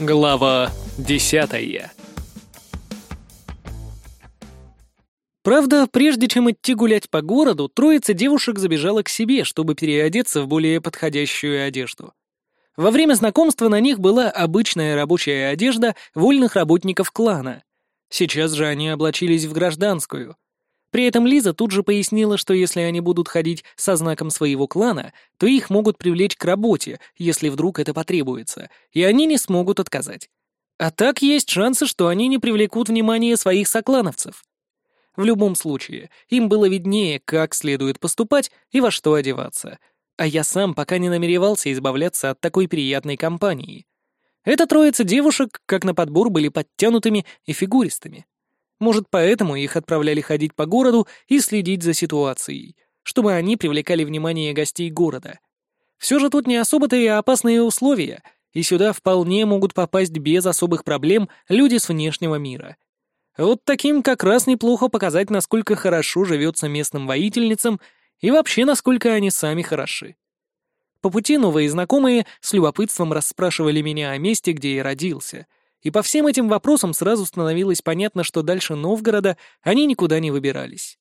Глава десятая Правда, прежде чем идти гулять по городу, троица девушек забежала к себе, чтобы переодеться в более подходящую одежду. Во время знакомства на них была обычная рабочая одежда вольных работников клана. Сейчас же они облачились в гражданскую — при этом Лиза тут же пояснила, что если они будут ходить со знаком своего клана, то их могут привлечь к работе, если вдруг это потребуется, и они не смогут отказать. А так есть шансы, что они не привлекут внимание своих соклановцев. В любом случае, им было виднее, как следует поступать и во что одеваться. А я сам пока не намеревался избавляться от такой приятной компании. Эта троица девушек, как на подбор, были подтянутыми и фигуристыми. Может, поэтому их отправляли ходить по городу и следить за ситуацией, чтобы они привлекали внимание гостей города. Все же тут не особо-то и опасные условия, и сюда вполне могут попасть без особых проблем люди с внешнего мира. Вот таким как раз неплохо показать, насколько хорошо живется местным воительницам и вообще насколько они сами хороши. По пути новые знакомые с любопытством расспрашивали меня о месте, где я родился — и по всем этим вопросам сразу становилось понятно, что дальше Новгорода они никуда не выбирались.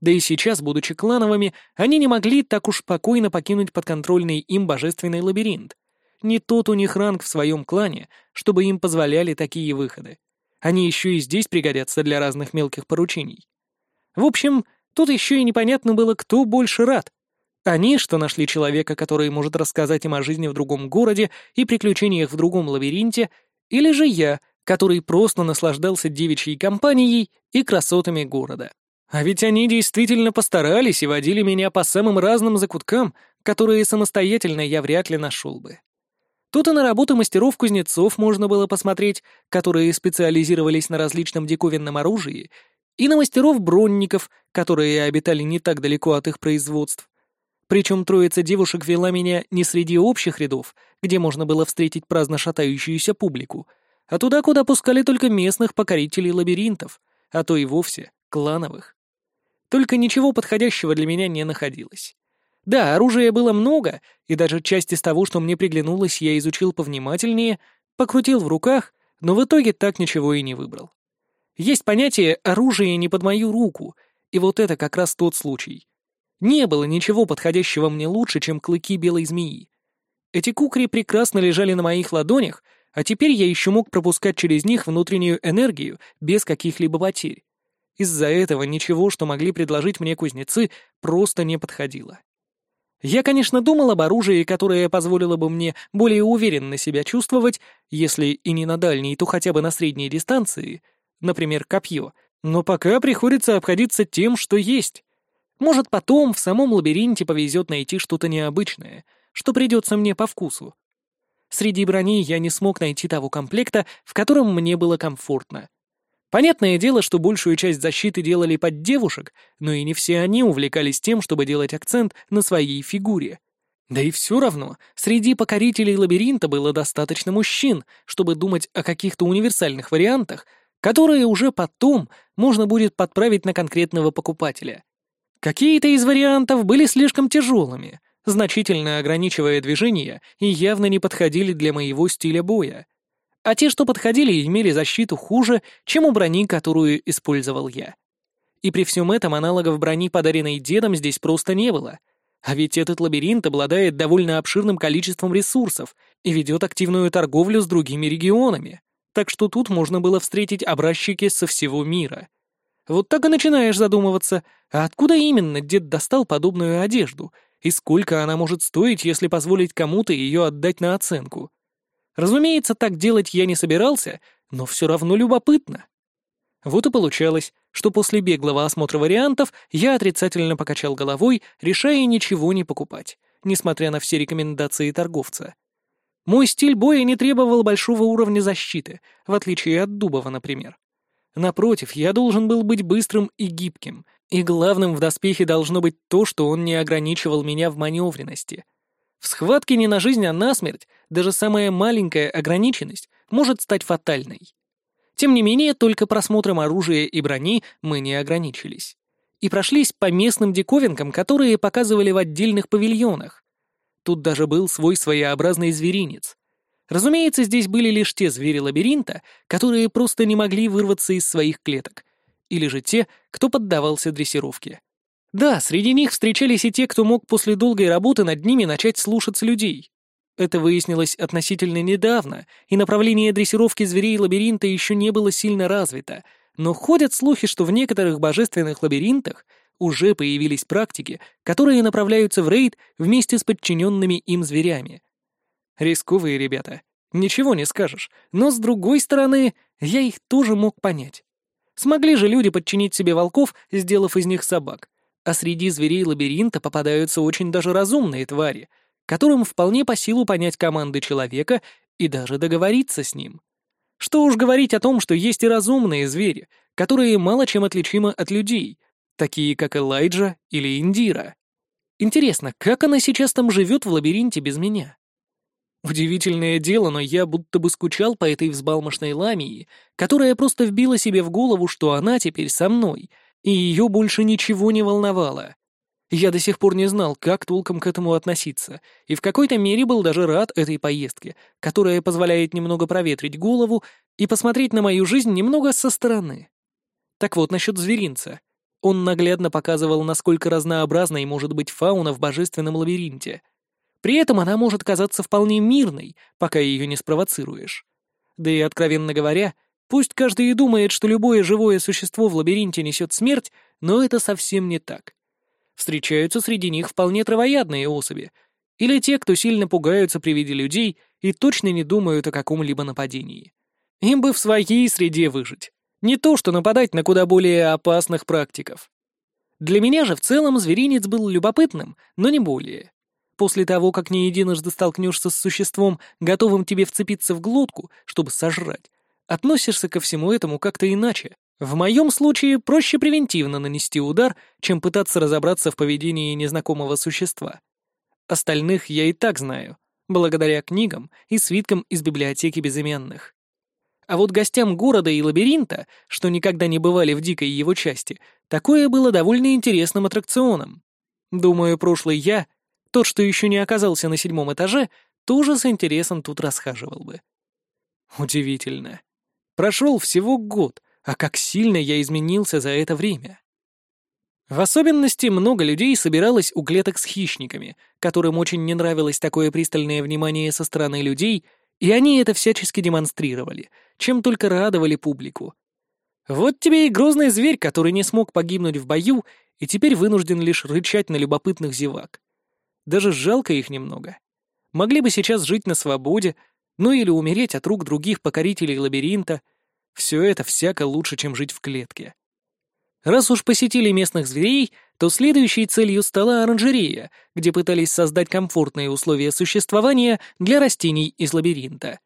Да и сейчас, будучи клановыми, они не могли так уж спокойно покинуть подконтрольный им божественный лабиринт. Не тот у них ранг в своем клане, чтобы им позволяли такие выходы. Они еще и здесь пригодятся для разных мелких поручений. В общем, тут еще и непонятно было, кто больше рад. Они, что нашли человека, который может рассказать им о жизни в другом городе и приключениях в другом лабиринте, или же я, который просто наслаждался девичьей компанией и красотами города. А ведь они действительно постарались и водили меня по самым разным закуткам, которые самостоятельно я вряд ли нашел бы. Тут и на работу мастеров-кузнецов можно было посмотреть, которые специализировались на различном диковинном оружии, и на мастеров-бронников, которые обитали не так далеко от их производств. Причем троица девушек вела меня не среди общих рядов, где можно было встретить праздно шатающуюся публику, а туда, куда пускали только местных покорителей лабиринтов, а то и вовсе клановых. Только ничего подходящего для меня не находилось. Да, оружия было много, и даже часть из того, что мне приглянулось, я изучил повнимательнее, покрутил в руках, но в итоге так ничего и не выбрал. Есть понятие «оружие не под мою руку», и вот это как раз тот случай. Не было ничего подходящего мне лучше, чем клыки белой змеи. Эти кукри прекрасно лежали на моих ладонях, а теперь я еще мог пропускать через них внутреннюю энергию без каких-либо потерь. Из-за этого ничего, что могли предложить мне кузнецы, просто не подходило. Я, конечно, думал об оружии, которое позволило бы мне более уверенно себя чувствовать, если и не на дальней, то хотя бы на средней дистанции, например, копье, но пока приходится обходиться тем, что есть. Может, потом в самом лабиринте повезет найти что-то необычное, что придется мне по вкусу. Среди брони я не смог найти того комплекта, в котором мне было комфортно. Понятное дело, что большую часть защиты делали под девушек, но и не все они увлекались тем, чтобы делать акцент на своей фигуре. Да и все равно, среди покорителей лабиринта было достаточно мужчин, чтобы думать о каких-то универсальных вариантах, которые уже потом можно будет подправить на конкретного покупателя. Какие-то из вариантов были слишком тяжелыми, значительно ограничивая движение и явно не подходили для моего стиля боя. А те, что подходили, имели защиту хуже, чем у брони, которую использовал я. И при всем этом аналогов брони, подаренной дедом, здесь просто не было. А ведь этот лабиринт обладает довольно обширным количеством ресурсов и ведет активную торговлю с другими регионами. Так что тут можно было встретить образчики со всего мира — вот так и начинаешь задумываться, а откуда именно дед достал подобную одежду, и сколько она может стоить, если позволить кому-то ее отдать на оценку. Разумеется, так делать я не собирался, но все равно любопытно. Вот и получалось, что после беглого осмотра вариантов я отрицательно покачал головой, решая ничего не покупать, несмотря на все рекомендации торговца. Мой стиль боя не требовал большого уровня защиты, в отличие от Дубова, например. Напротив, я должен был быть быстрым и гибким, и главным в доспехе должно быть то, что он не ограничивал меня в маневренности. В схватке не на жизнь, а на смерть даже самая маленькая ограниченность может стать фатальной. Тем не менее, только просмотром оружия и брони мы не ограничились. И прошлись по местным диковинкам, которые показывали в отдельных павильонах. Тут даже был свой своеобразный зверинец. Разумеется, здесь были лишь те звери лабиринта, которые просто не могли вырваться из своих клеток, или же те, кто поддавался дрессировке. Да, среди них встречались и те, кто мог после долгой работы над ними начать слушаться людей. Это выяснилось относительно недавно, и направление дрессировки зверей лабиринта еще не было сильно развито, но ходят слухи, что в некоторых божественных лабиринтах уже появились практики, которые направляются в рейд вместе с подчиненными им зверями. Рисковые ребята, ничего не скажешь, но с другой стороны, я их тоже мог понять. Смогли же люди подчинить себе волков, сделав из них собак, а среди зверей лабиринта попадаются очень даже разумные твари, которым вполне по силу понять команды человека и даже договориться с ним. Что уж говорить о том, что есть и разумные звери, которые мало чем отличимы от людей, такие как Элайджа или Индира. Интересно, как она сейчас там живет в лабиринте без меня? Удивительное дело, но я будто бы скучал по этой взбалмошной ламии, которая просто вбила себе в голову, что она теперь со мной — и ее больше ничего не волновало. Я до сих пор не знал, как толком к этому относиться, и в какой-то мере был даже рад этой поездке, которая позволяет немного проветрить голову и посмотреть на мою жизнь немного со стороны. Так вот, насчет зверинца. Он наглядно показывал, насколько разнообразной может быть фауна в божественном лабиринте. При этом она может казаться вполне мирной, пока ее не спровоцируешь. Да и, откровенно говоря, Пусть каждый и думает, что любое живое существо в лабиринте несет смерть, но это совсем не так. Встречаются среди них вполне травоядные особи, или те, кто сильно пугаются при виде людей и точно не думают о каком-либо нападении. Им бы в своей среде выжить. Не то, что нападать на куда более опасных практиков. Для меня же в целом зверинец был любопытным, но не более. После того, как не единожды столкнешься с существом, готовым тебе вцепиться в глотку, чтобы сожрать, относишься ко всему этому как-то иначе. В моем случае проще превентивно нанести удар, чем пытаться разобраться в поведении незнакомого существа. Остальных я и так знаю, благодаря книгам и свиткам из библиотеки безымянных. А вот гостям города и лабиринта, что никогда не бывали в дикой его части, такое было довольно интересным аттракционом. Думаю, прошлый я, тот, что еще не оказался на седьмом этаже, тоже с интересом тут расхаживал бы. Удивительно. Прошел всего год, а как сильно я изменился за это время. В особенности много людей собиралось у клеток с хищниками, которым очень не нравилось такое пристальное внимание со стороны людей, и они это всячески демонстрировали, чем только радовали публику. Вот тебе и грозный зверь, который не смог погибнуть в бою и теперь вынужден лишь рычать на любопытных зевак. Даже жалко их немного. Могли бы сейчас жить на свободе, ну или умереть от рук других покорителей лабиринта. Все это всяко лучше, чем жить в клетке. Раз уж посетили местных зверей, то следующей целью стала оранжерея, где пытались создать комфортные условия существования для растений из лабиринта.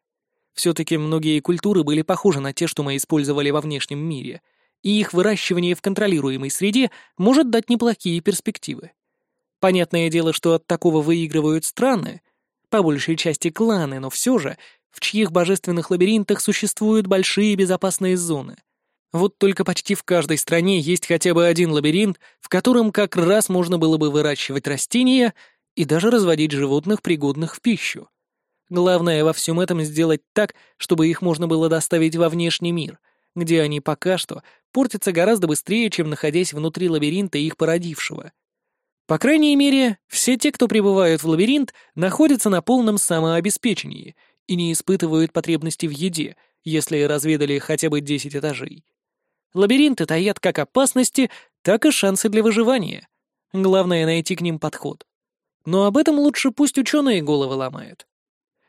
Все-таки многие культуры были похожи на те, что мы использовали во внешнем мире, и их выращивание в контролируемой среде может дать неплохие перспективы. Понятное дело, что от такого выигрывают страны, по большей части кланы, но все же, в чьих божественных лабиринтах существуют большие безопасные зоны. Вот только почти в каждой стране есть хотя бы один лабиринт, в котором как раз можно было бы выращивать растения и даже разводить животных, пригодных в пищу. Главное во всем этом сделать так, чтобы их можно было доставить во внешний мир, где они пока что портятся гораздо быстрее, чем находясь внутри лабиринта их породившего — по крайней мере, все те, кто прибывают в лабиринт, находятся на полном самообеспечении и не испытывают потребности в еде, если разведали хотя бы 10 этажей. Лабиринты таят как опасности, так и шансы для выживания. Главное — найти к ним подход. Но об этом лучше пусть ученые головы ломают.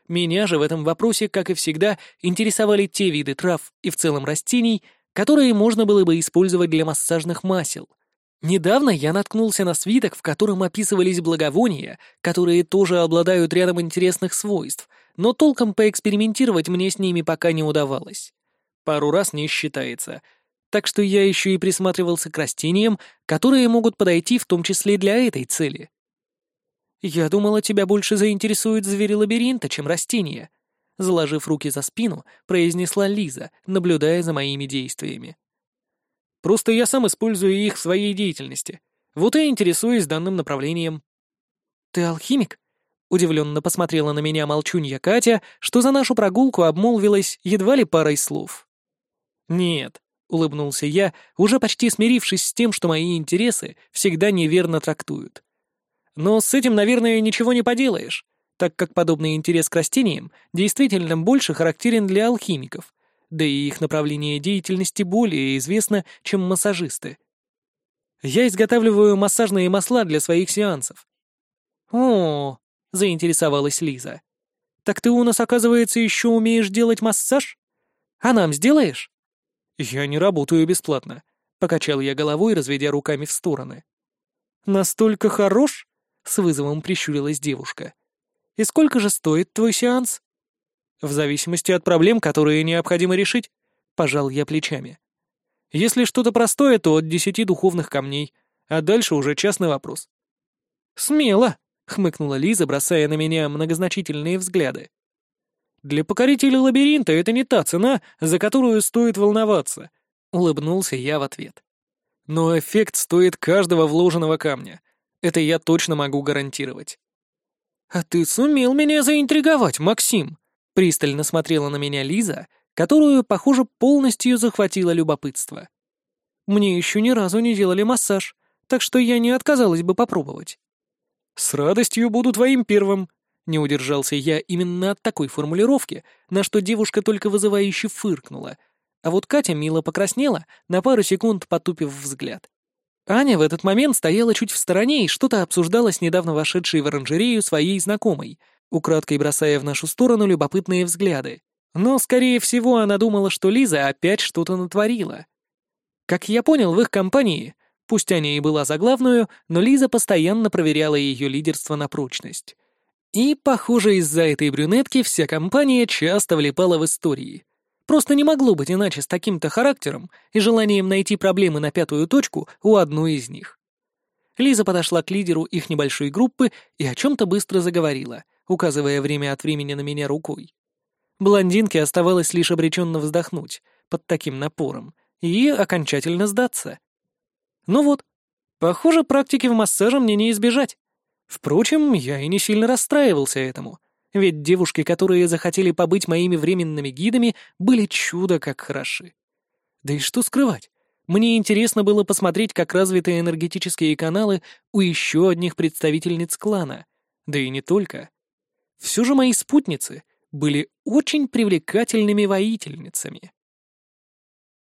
Меня же в этом вопросе, как и всегда, интересовали те виды трав и в целом растений, которые можно было бы использовать для массажных масел — Недавно я наткнулся на свиток, в котором описывались благовония, которые тоже обладают рядом интересных свойств, но толком поэкспериментировать мне с ними пока не удавалось. Пару раз не считается. Так что я еще и присматривался к растениям, которые могут подойти в том числе для этой цели. «Я думала, тебя больше заинтересуют звери лабиринта, чем растения», заложив руки за спину, произнесла Лиза, наблюдая за моими действиями. Просто я сам использую их в своей деятельности. Вот и интересуюсь данным направлением». «Ты алхимик?» Удивленно посмотрела на меня молчунья Катя, что за нашу прогулку обмолвилась едва ли парой слов. «Нет», — улыбнулся я, уже почти смирившись с тем, что мои интересы всегда неверно трактуют. «Но с этим, наверное, ничего не поделаешь, так как подобный интерес к растениям действительно больше характерен для алхимиков, да и их направление деятельности более известно, чем массажисты. Я изготавливаю массажные масла для своих сеансов. О, заинтересовалась Лиза. Так ты у нас, оказывается, еще умеешь делать массаж? А нам сделаешь? Я не работаю бесплатно, покачал я головой, разведя руками в стороны. Настолько хорош? С вызовом прищурилась девушка. И сколько же стоит твой сеанс? В зависимости от проблем, которые необходимо решить, пожал я плечами. Если что-то простое, то от десяти духовных камней, а дальше уже частный вопрос. Смело, хмыкнула Лиза, бросая на меня многозначительные взгляды. Для покорителя лабиринта это не та цена, за которую стоит волноваться, улыбнулся я в ответ. Но эффект стоит каждого вложенного камня. Это я точно могу гарантировать. «А ты сумел меня заинтриговать, Максим!» Пристально смотрела на меня Лиза, которую, похоже, полностью захватило любопытство. «Мне еще ни разу не делали массаж, так что я не отказалась бы попробовать». «С радостью буду твоим первым», — не удержался я именно от такой формулировки, на что девушка только вызывающе фыркнула, а вот Катя мило покраснела, на пару секунд потупив взгляд. Аня в этот момент стояла чуть в стороне и что-то обсуждала с недавно вошедшей в оранжерею своей знакомой, украдкой бросая в нашу сторону любопытные взгляды. Но, скорее всего, она думала, что Лиза опять что-то натворила. Как я понял, в их компании, пусть Аня и была за главную, но Лиза постоянно проверяла ее лидерство на прочность. И, похоже, из-за этой брюнетки вся компания часто влипала в истории — Просто не могло быть иначе с таким-то характером и желанием найти проблемы на пятую точку у одной из них. Лиза подошла к лидеру их небольшой группы и о чем-то быстро заговорила, указывая время от времени на меня рукой. Блондинке оставалось лишь обреченно вздохнуть под таким напором и окончательно сдаться. Ну вот, похоже, практики в массаже мне не избежать. Впрочем, я и не сильно расстраивался этому. Ведь девушки, которые захотели побыть моими временными гидами, были чудо как хороши. Да и что скрывать? Мне интересно было посмотреть, как развиты энергетические каналы у еще одних представительниц клана. Да и не только. Все же мои спутницы были очень привлекательными воительницами.